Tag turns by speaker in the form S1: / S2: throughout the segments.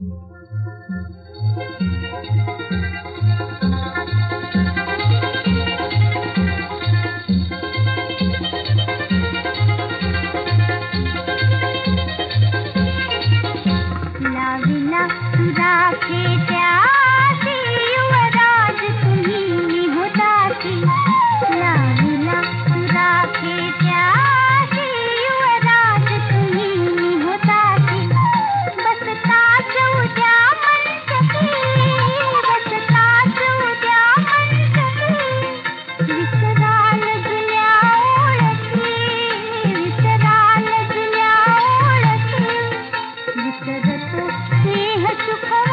S1: Thank you. जगत देह सुख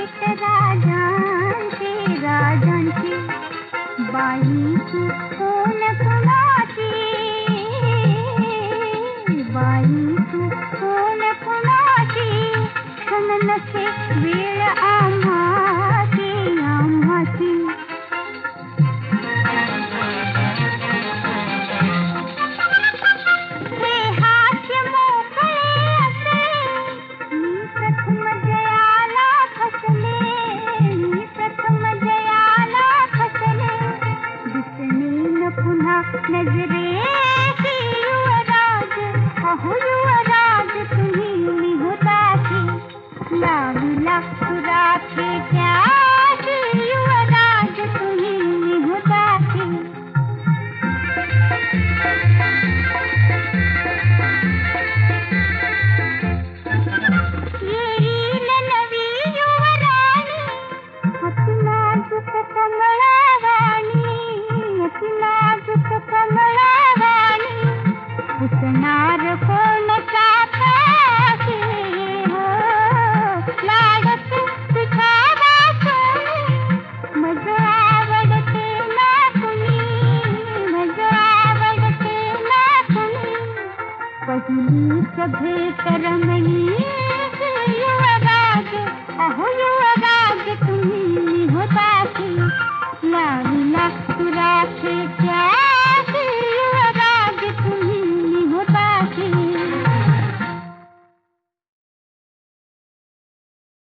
S1: राजा राजा बाई नजरे शान्तरमणी